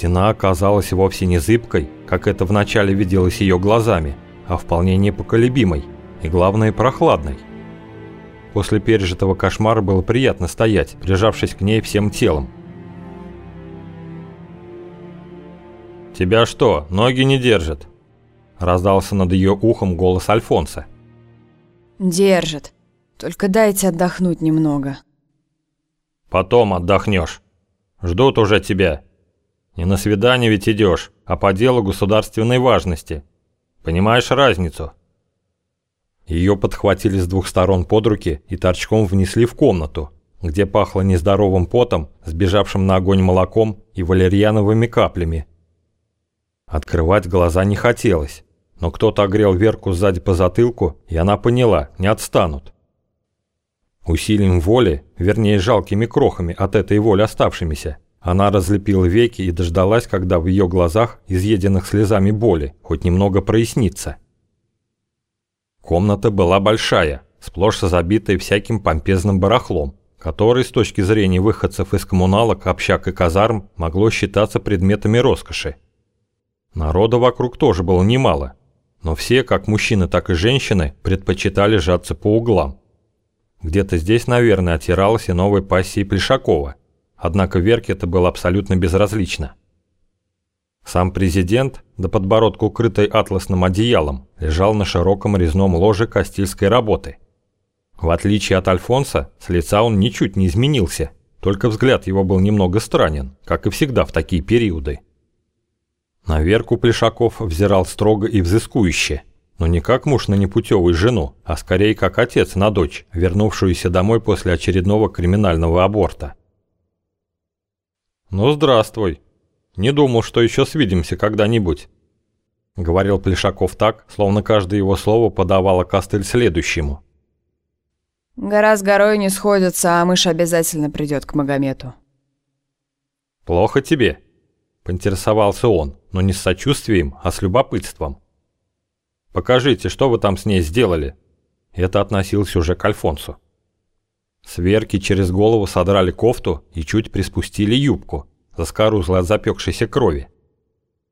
Стена оказалась вовсе не зыбкой, как это вначале виделось ее глазами, а вполне непоколебимой и, главное, прохладной. После пережитого кошмара было приятно стоять, прижавшись к ней всем телом. «Тебя что, ноги не держат?» Раздался над ее ухом голос Альфонса. «Держит. Только дайте отдохнуть немного». «Потом отдохнешь. Ждут уже тебя. Не на свидание ведь идешь, а по делу государственной важности. Понимаешь разницу?» Ее подхватили с двух сторон под руки и торчком внесли в комнату, где пахло нездоровым потом, сбежавшим на огонь молоком и валерьяновыми каплями. Открывать глаза не хотелось, но кто-то огрел Верку сзади по затылку, и она поняла, не отстанут. Усилием воли, вернее жалкими крохами от этой воли оставшимися, она разлепила веки и дождалась, когда в ее глазах, изъеденных слезами боли, хоть немного прояснится. Комната была большая, сплошь забитая всяким помпезным барахлом, который с точки зрения выходцев из коммуналок, общак и казарм могло считаться предметами роскоши. Народа вокруг тоже было немало, но все, как мужчины, так и женщины, предпочитали сжаться по углам. Где-то здесь, наверное, отиралась и новая пассия Плешакова, однако Верке это было абсолютно безразлично. Сам президент, до подбородка укрытой атласным одеялом, лежал на широком резном ложе кастильской работы. В отличие от Альфонса, с лица он ничуть не изменился, только взгляд его был немного странен, как и всегда в такие периоды. На Верку Плешаков взирал строго и взыскующе, но не как муж на непутевую жену, а скорее как отец на дочь, вернувшуюся домой после очередного криминального аборта. «Ну, здравствуй», не думал, что еще свидимся когда-нибудь», — говорил Плешаков так, словно каждое его слово подавало костыль следующему. «Гора с горой не сходится, а мышь обязательно придет к Магомету». «Плохо тебе?» — поинтересовался он, но не с сочувствием, а с любопытством. «Покажите, что вы там с ней сделали?» Это относилось уже к Альфонсу. Сверки через голову содрали кофту и чуть приспустили юбку, заскорузло от запекшейся крови.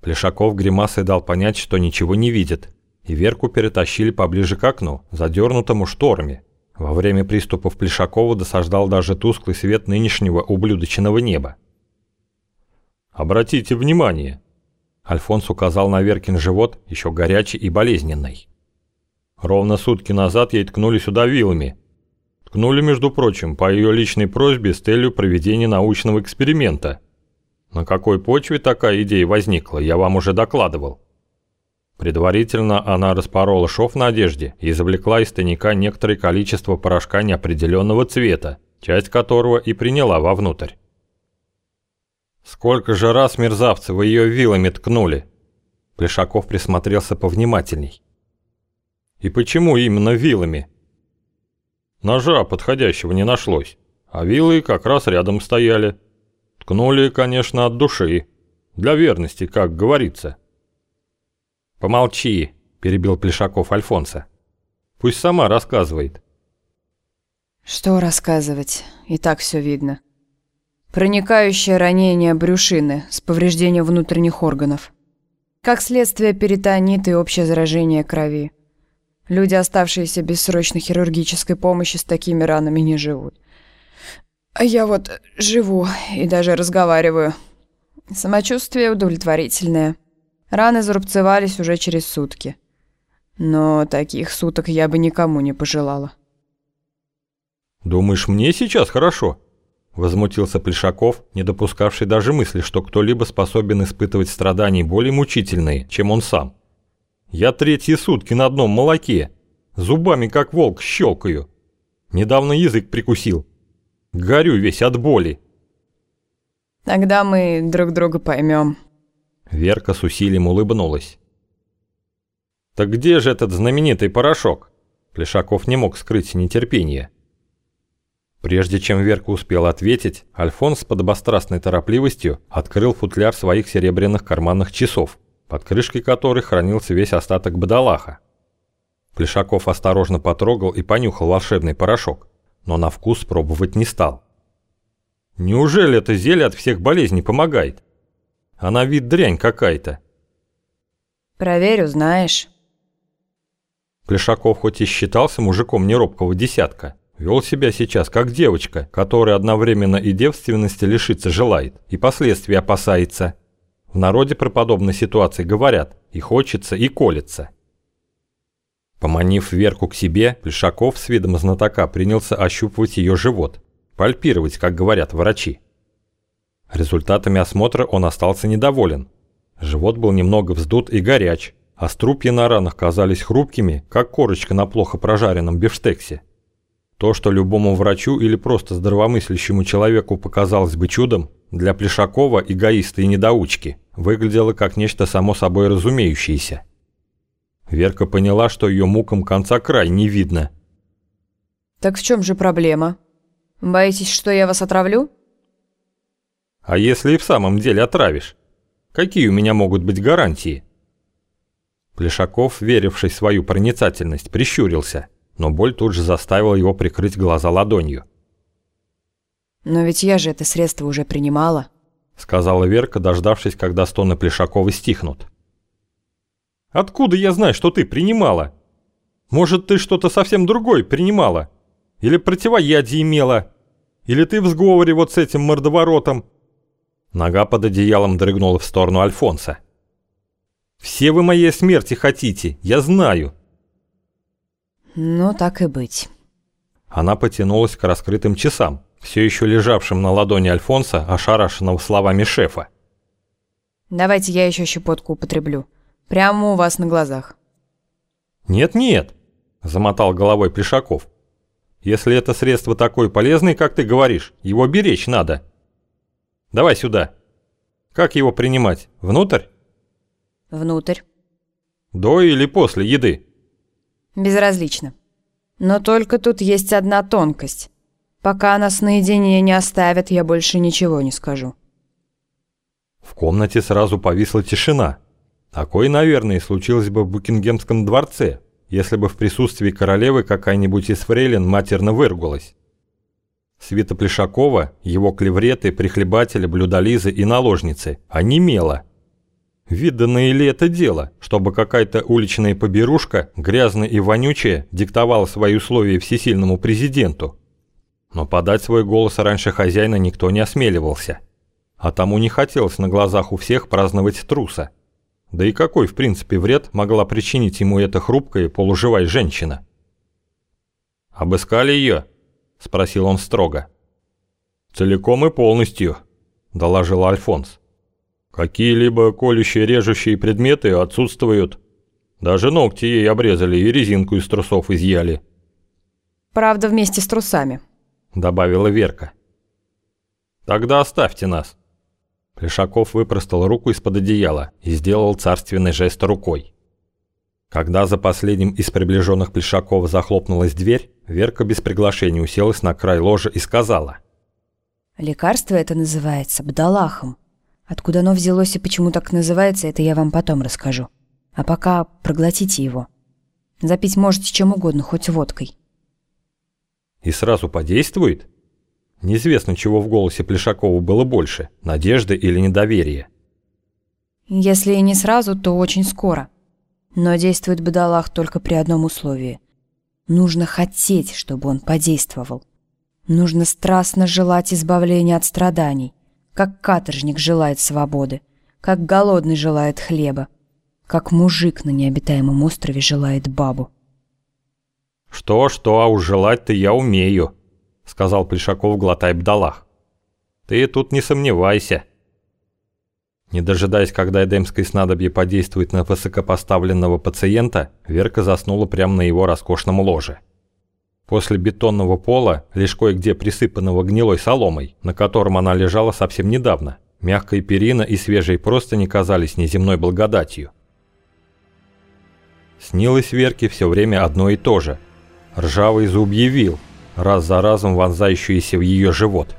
Плешаков гримасой дал понять, что ничего не видит, и Верку перетащили поближе к окну, задернутому шторами. Во время приступов Плешакова досаждал даже тусклый свет нынешнего ублюдочного неба. «Обратите внимание!» Альфонс указал на Веркин живот, еще горячий и болезненный. Ровно сутки назад ей ткнули сюда вилами. Ткнули, между прочим, по ее личной просьбе с целью проведения научного эксперимента – на какой почве такая идея возникла, я вам уже докладывал. Предварительно она распорола шов на одежде и извлекла из тайника некоторое количество порошка неопределенного цвета, часть которого и приняла вовнутрь. «Сколько же раз, мерзавцы, вы ее вилами ткнули?» Плешаков присмотрелся повнимательней. «И почему именно вилами?» «Ножа подходящего не нашлось, а вилы как раз рядом стояли». Ткнули, конечно, от души. Для верности, как говорится. «Помолчи», – перебил Плешаков Альфонса. «Пусть сама рассказывает». «Что рассказывать? И так все видно. Проникающее ранение брюшины с повреждением внутренних органов. Как следствие перитонит и общее заражение крови. Люди, оставшиеся без срочной хирургической помощи, с такими ранами не живут. А я вот живу и даже разговариваю. Самочувствие удовлетворительное. Раны зарубцевались уже через сутки. Но таких суток я бы никому не пожелала. «Думаешь, мне сейчас хорошо?» Возмутился Плешаков, не допускавший даже мысли, что кто-либо способен испытывать страдания более мучительные, чем он сам. «Я третьи сутки на одном молоке. Зубами, как волк, щелкаю. Недавно язык прикусил. Горю весь от боли. Тогда мы друг друга поймем. Верка с усилием улыбнулась. Так где же этот знаменитый порошок? Плешаков не мог скрыть нетерпение. Прежде чем Верка успела ответить, Альфонс с подобострастной торопливостью открыл футляр своих серебряных карманных часов, под крышкой которых хранился весь остаток бадалаха. Плешаков осторожно потрогал и понюхал волшебный порошок но на вкус пробовать не стал. Неужели это зелье от всех болезней помогает? Она вид дрянь какая-то. Проверю, знаешь. Плешаков хоть и считался мужиком неробкого десятка, вел себя сейчас как девочка, которая одновременно и девственности лишиться желает, и последствий опасается. В народе про подобные ситуации говорят и хочется, и колется. Поманив Верку к себе, Плешаков с видом знатока принялся ощупывать ее живот, пальпировать, как говорят врачи. Результатами осмотра он остался недоволен. Живот был немного вздут и горяч, а струпья на ранах казались хрупкими, как корочка на плохо прожаренном бифштексе. То, что любому врачу или просто здравомыслящему человеку показалось бы чудом, для Плешакова, эгоиста и недоучки, выглядело как нечто само собой разумеющееся. Верка поняла, что ее мукам конца край не видно. Так в чем же проблема? Боитесь, что я вас отравлю? А если и в самом деле отравишь? Какие у меня могут быть гарантии? Плешаков, веривший в свою проницательность, прищурился, но боль тут же заставила его прикрыть глаза ладонью. «Но ведь я же это средство уже принимала», — сказала Верка, дождавшись, когда стоны Плешакова стихнут. «Откуда я знаю, что ты принимала? Может, ты что-то совсем другое принимала? Или противоядие имела? Или ты в сговоре вот с этим мордоворотом?» Нога под одеялом дрыгнула в сторону Альфонса. Все вы моей смерти хотите, я знаю. Ну, так и быть. Она потянулась к раскрытым часам, все еще лежавшим на ладони Альфонса, ошарашенного словами шефа. Давайте я еще щепотку употреблю. Прямо у вас на глазах. Нет-нет, замотал головой Плешаков. Если это средство такое полезное, как ты говоришь, его беречь надо. Давай сюда. Как его принимать? Внутрь? Внутрь. До или после еды? Безразлично. Но только тут есть одна тонкость. Пока нас наедине не оставят, я больше ничего не скажу. В комнате сразу повисла тишина. Такое, наверное, случилось бы в Букингемском дворце, если бы в присутствии королевы какая-нибудь из фрейлин матерно выргулась. Свита Плешакова, его клевреты, прихлебатели, блюдолизы и наложницы, онемела – Виданное ли это дело, чтобы какая-то уличная поберушка, грязная и вонючая, диктовала свои условия всесильному президенту? Но подать свой голос раньше хозяина никто не осмеливался. А тому не хотелось на глазах у всех праздновать труса. Да и какой, в принципе, вред могла причинить ему эта хрупкая полуживая женщина? «Обыскали ее?» – спросил он строго. «Целиком и полностью», – доложил Альфонс. Какие-либо колющие режущие предметы отсутствуют. Даже ногти ей обрезали и резинку из трусов изъяли. Правда, вместе с трусами, добавила Верка. Тогда оставьте нас. Плешаков выпростал руку из-под одеяла и сделал царственный жест рукой. Когда за последним из приближенных Плешакова захлопнулась дверь, Верка без приглашения уселась на край ложа и сказала. «Лекарство это называется бдалахом. Откуда оно взялось и почему так называется, это я вам потом расскажу. А пока проглотите его. Запить можете чем угодно, хоть водкой. И сразу подействует? Неизвестно, чего в голосе Плешакова было больше, надежды или недоверия. Если и не сразу, то очень скоро. Но действует бадалах только при одном условии. Нужно хотеть, чтобы он подействовал. Нужно страстно желать избавления от страданий как каторжник желает свободы, как голодный желает хлеба, как мужик на необитаемом острове желает бабу. «Что-что, а уж желать-то я умею», — сказал Плешаков, глотая бдалах. «Ты тут не сомневайся». Не дожидаясь, когда эдемское снадобье подействует на высокопоставленного пациента, Верка заснула прямо на его роскошном ложе. После бетонного пола, лишь кое-где присыпанного гнилой соломой, на котором она лежала совсем недавно, мягкая перина и свежие простыни казались неземной благодатью. Снилось Верке все время одно и то же. Ржавый зубье вил, раз за разом вонзающиеся в ее живот.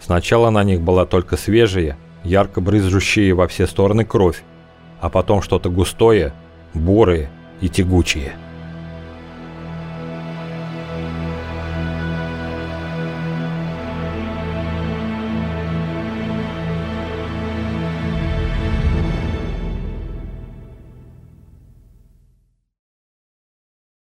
Сначала на них была только свежая, ярко брызжущая во все стороны кровь, а потом что-то густое, бурое и тягучее.